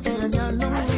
Thank you.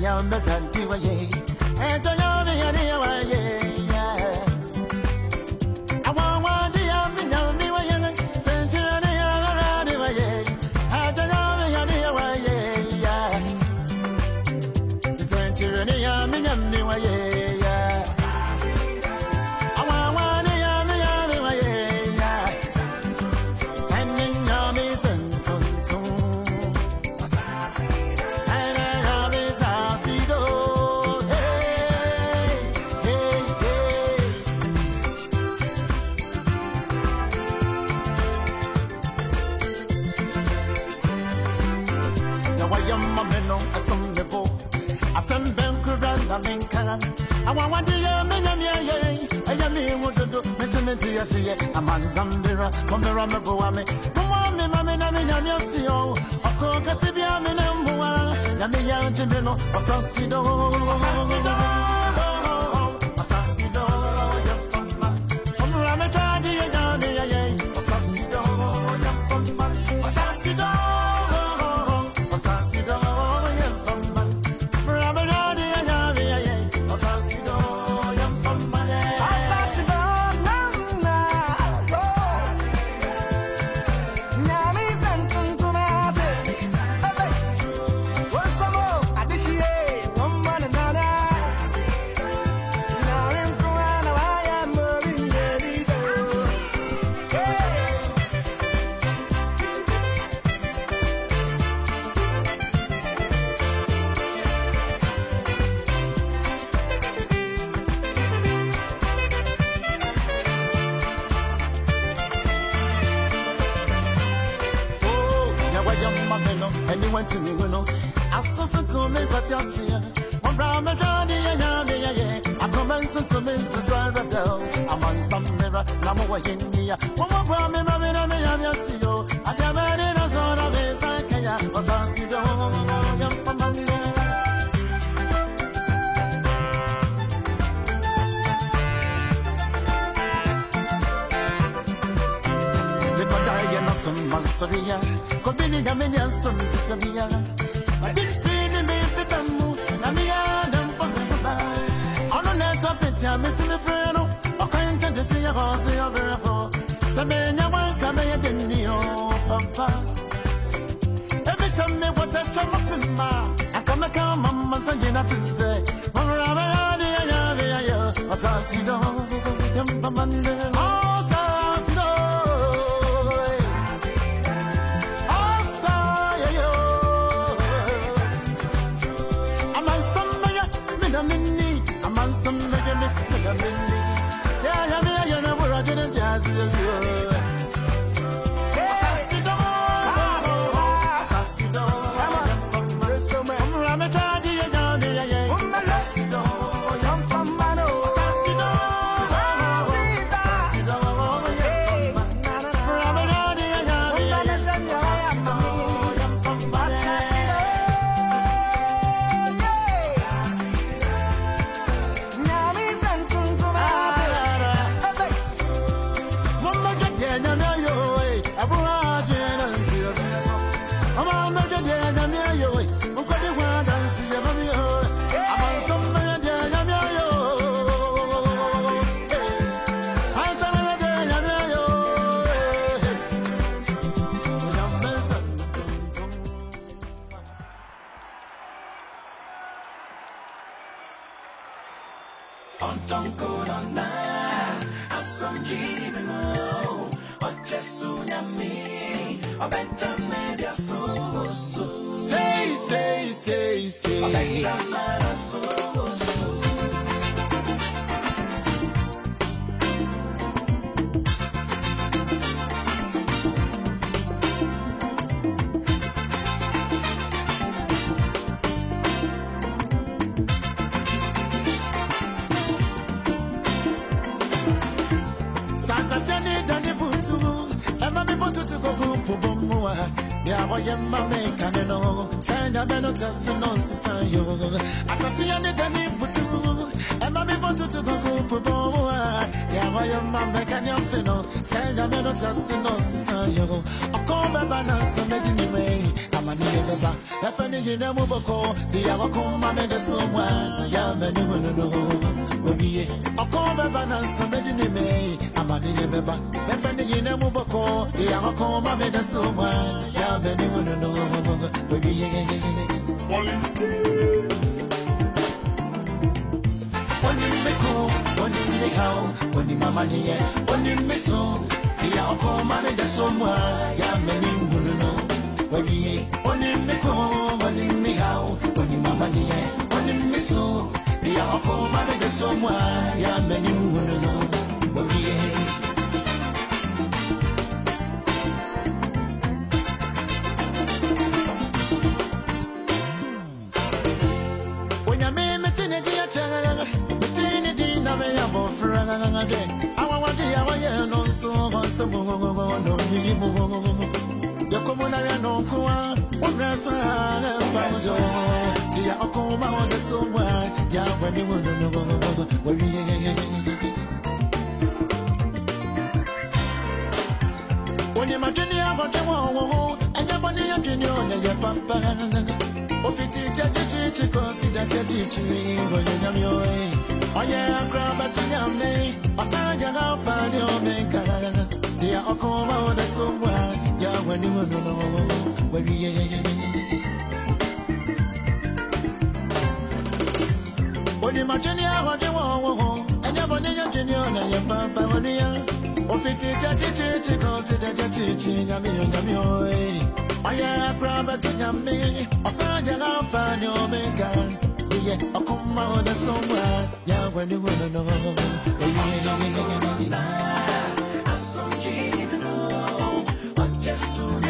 Around the country, way. And Samenya wanka me denio papa Ebi samme wata chama pimba Akame kama masa jena tise ontonkolona asomjibinao ojesunyami obenjamebiasoboso sei sei sei sei obenjamanasoboso pubumua biawa yemma mekane no sanja beno tasi no sisa yo asasi ane tani putu emma mi putu tu kuku pubumua biawa yemma mekane fino sanja beno tasi no sisa yo okome bana so me amani ebeba efeni yine muboko biawa kuma mende sumwa ya meni mununo obiye okome bana so medini me ne yina mu bɔkɔ de yɛwɔko ma mede so mu a yɛ amane hu no no wɔwie Onimeko, onimekao, onimamaniye, onimiso, iya oko mame de somwa, ya meni mununo. Wabiye, onimeko, onimekao, onimamaniye, onimiso, iya oko mame de somwa, ya meni na meyɛ abɔfra de awawade a wɔyɛ no nso hɔ nsɛm na ɔyiyi mu yɛkɔmu na yɛ no so ne so mu a yɛabɔne mu no ho ofiti tɛkyikyikyi kɔsida tɛkyikyiri ɔyɛ chichichi consider chichichi ngo nyamyo oye akraba tinyame asanja na fani omeka dia okoma ona sumwa ya wani wono wali ye ye ye Oni machini ahodi wo wo, enya boni ya jini ona ya papa oni ya. Ofiti nyame yɛ nyame ɔe Oya prabati nyame Osanya gafa ni omega. Iye ode somwa Ya wani wano no. Say,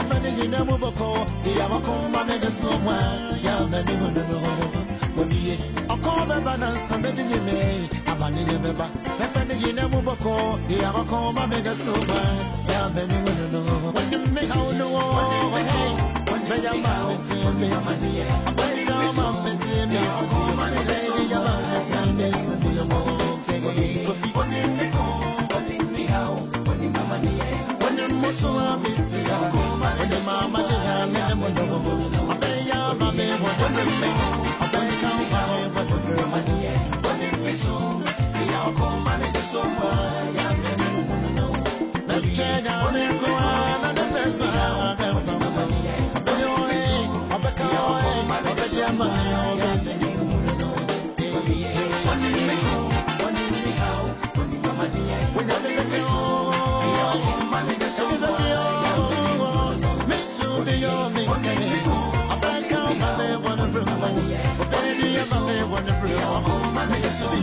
Amani ye beba Efeni yine mu boko Ya wako mame de so mwa Ya meni hunu no Wabiye Ọkọ bẹba na nsa mẹdi ni mi Amani yẹ bẹba Mẹfẹ ni yìí nẹ mu bọkọ Di akọkọ ma mi dẹ so ma Yà bẹ ni wọnú nù Wọ́n ní mi ha wọnú wọ́ Bẹ́yà máa mi tí mi sì bí Bẹ́yà máa mi tí mi sì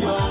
Yo.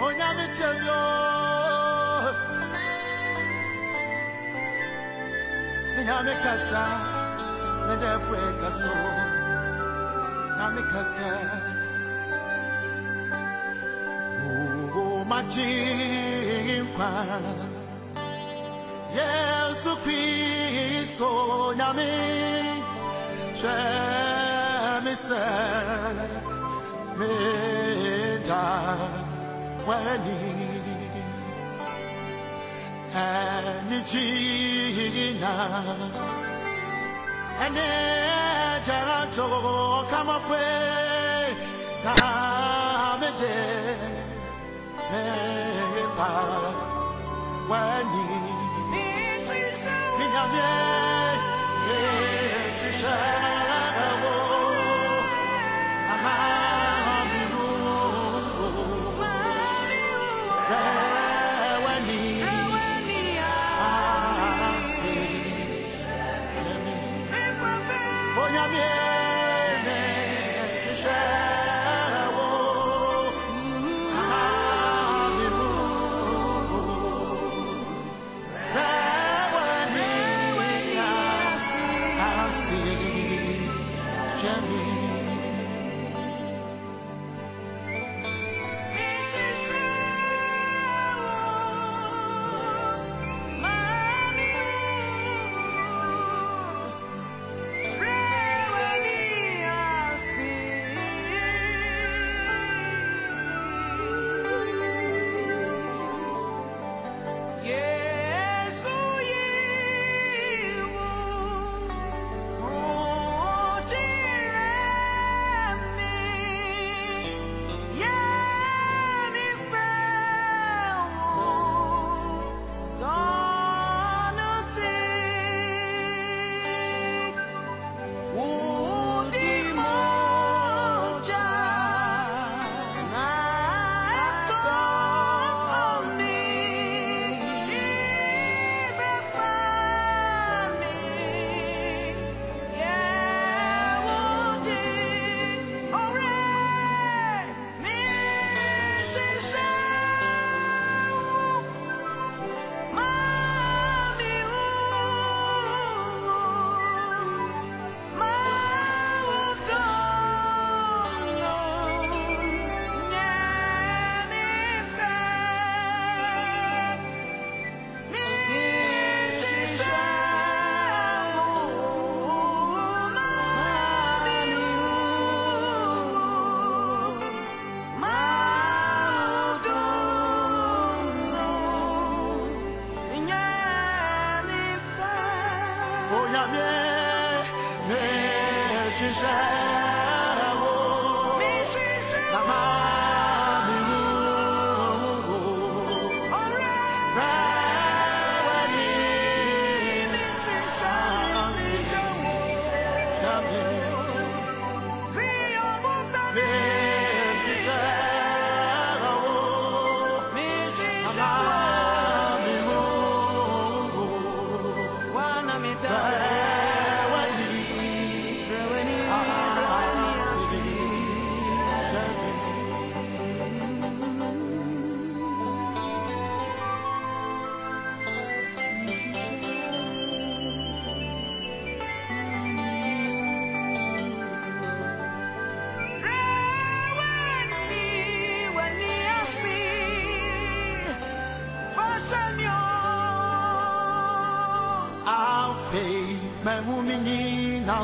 yo ne nyame kasa me de fue nyame kasa o majinkwa Yesu Kristo nyame hwɛ me sɛ meda w'ani ɛne gyina ɛne gyarato kamafo na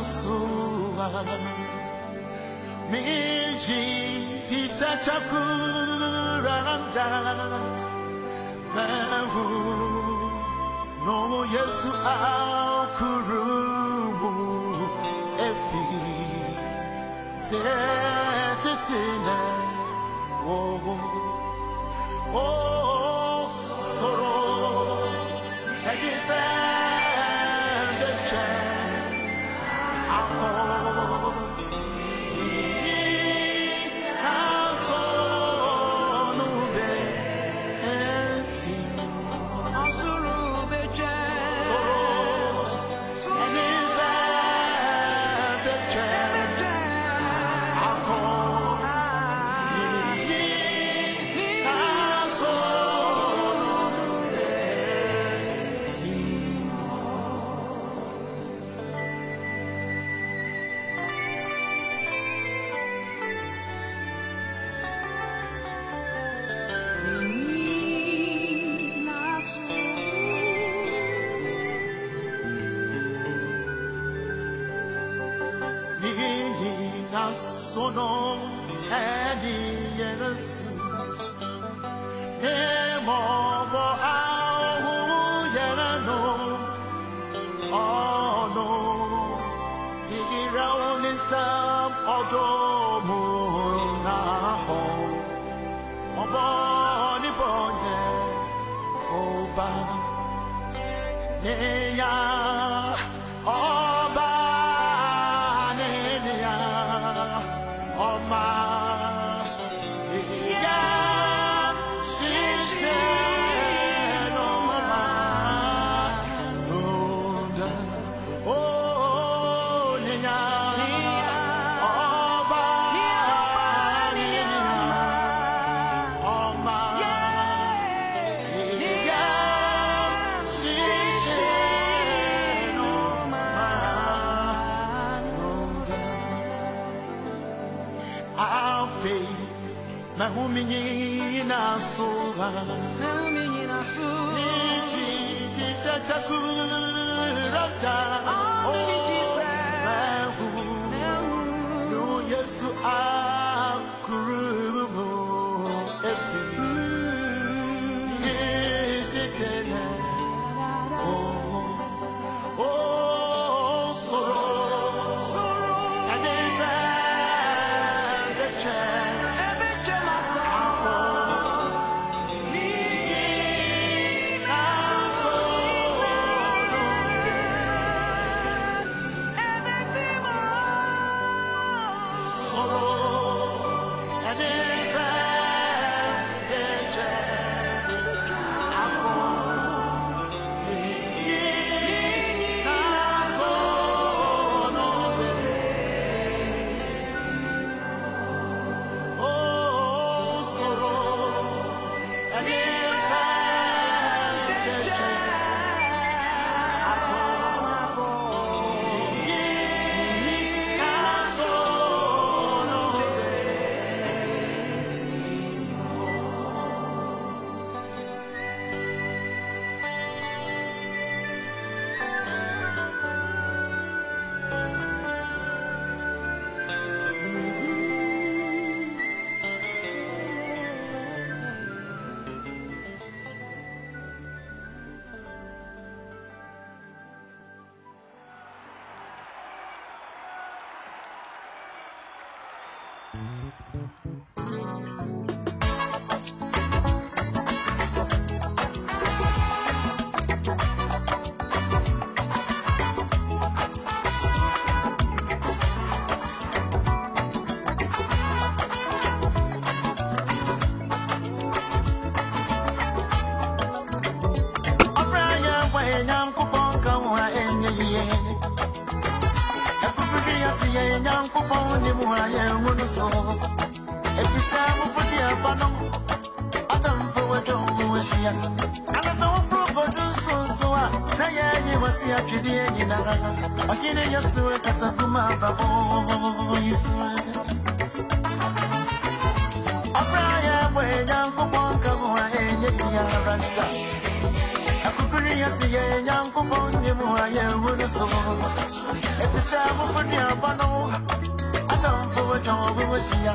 sua Miji, tisa chakuranda Mehu, no Yesu akurumu Efi, sesitine Oh, oh, oh. 굴었다 I am one so. If you say I'm the Abano, it as a kuma, but oh, you swear. I cry away, young atamfo wɔatwa wo ho ahyia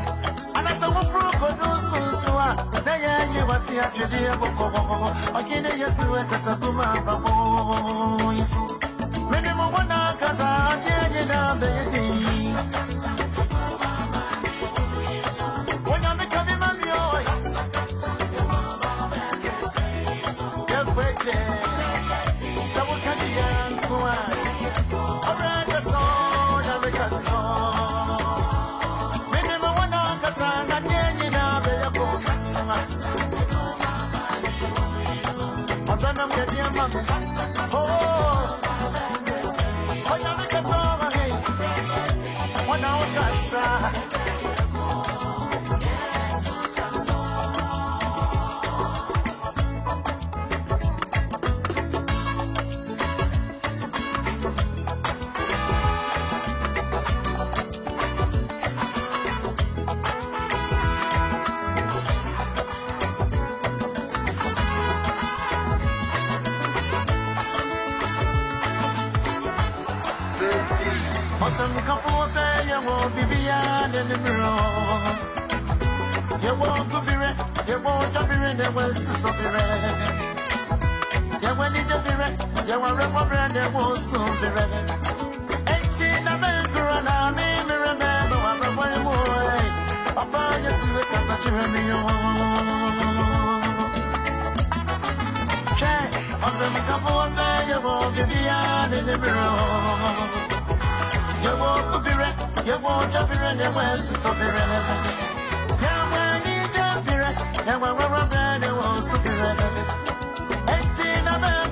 ana sɛ woforo kɔdu nsonso a na yɛanye wase atwedeɛ bɔkɔɔ ɔhene yesu akasa kuma ababɔ won't go be red, you won't jump in the west, so be red. You won't need to be red, won't rub bread, you won't soon be red. Eighteen of them corona, me, me remember I'm going away. Papa, you see the cause that you remember. Check, awesome couple say you won't be beyond in the mirror. You won't be red, you won't jump in the west, so be red. Be red. Eighteen of them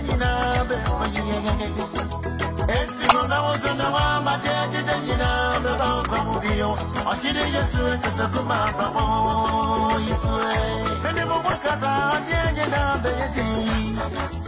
No na wo so na woamadeɛ gyegye nyinaa bɛba nkwa mu bio. Ɔhene Yesu akasa kuma aba hɔ yi so ɛ. Mene mo mo kasa adeɛ nyinaa bɛyɛ din. Onyame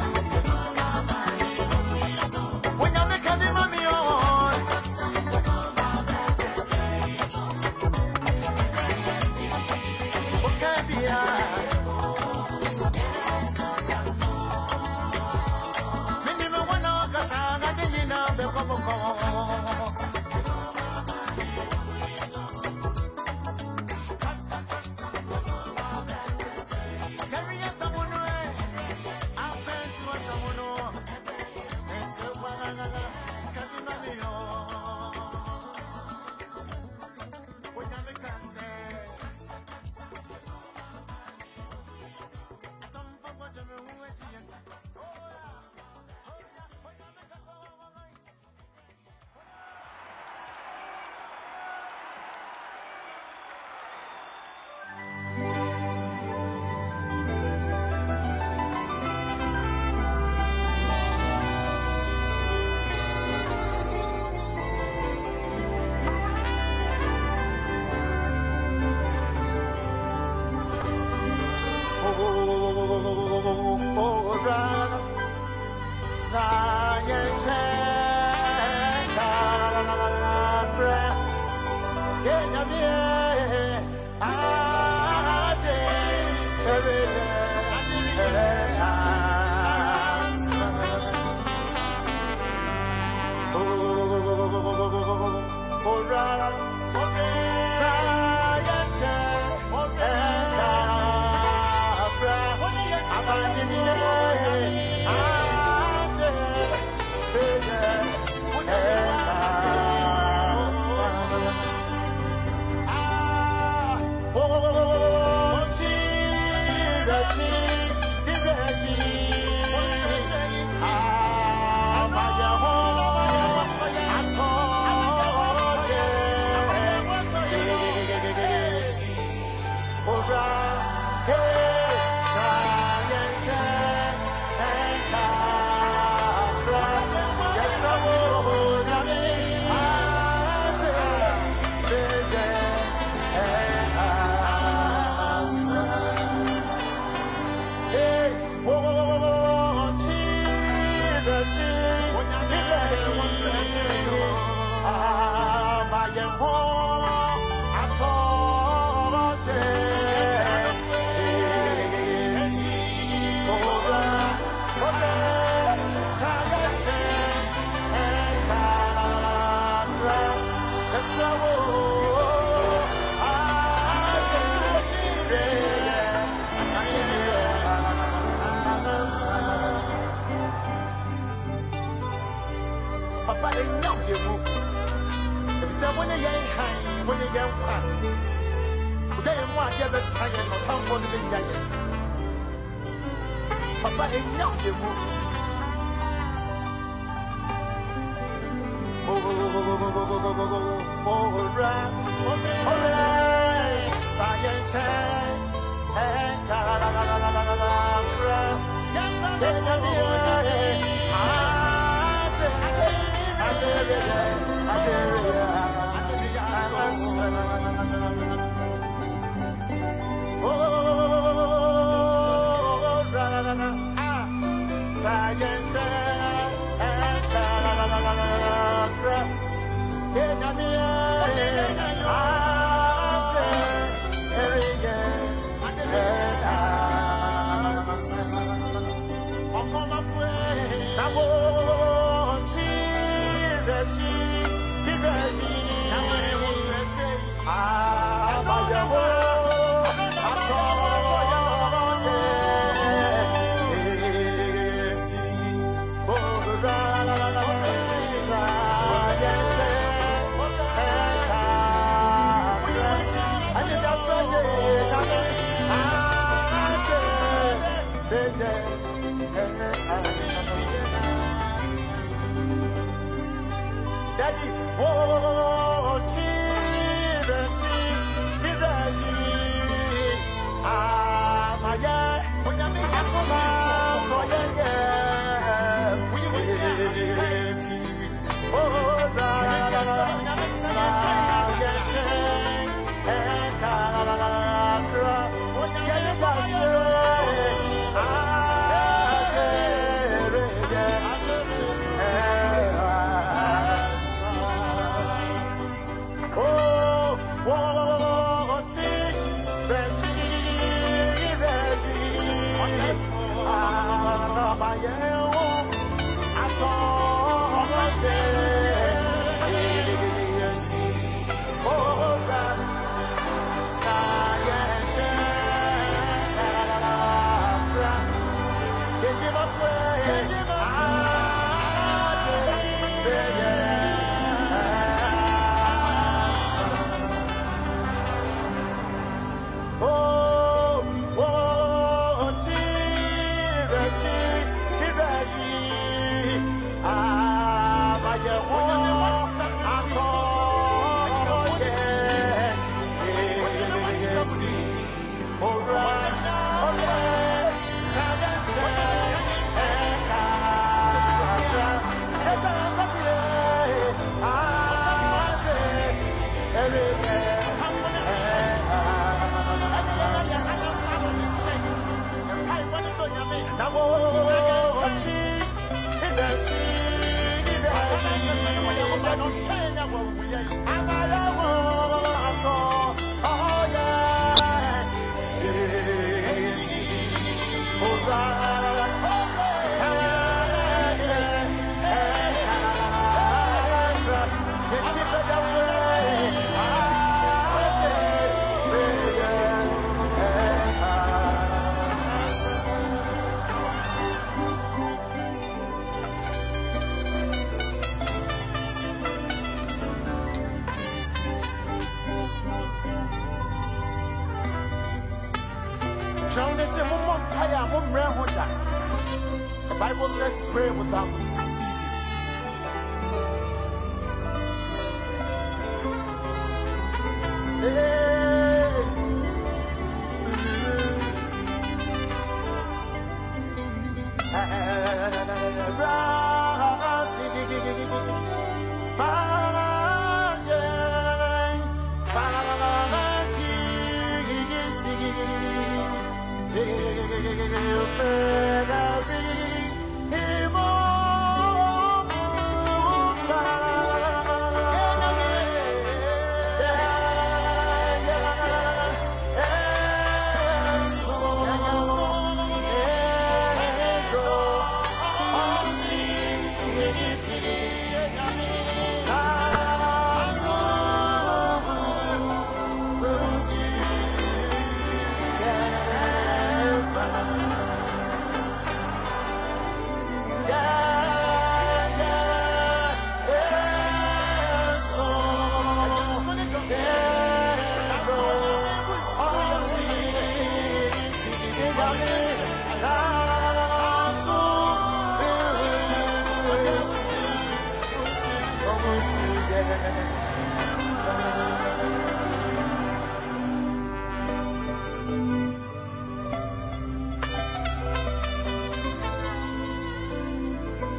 back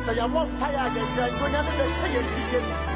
sɛ yɛmmɔ mpaeɛ a dɛdɛ nkonea no bɛhyɛ yɛ ntigye no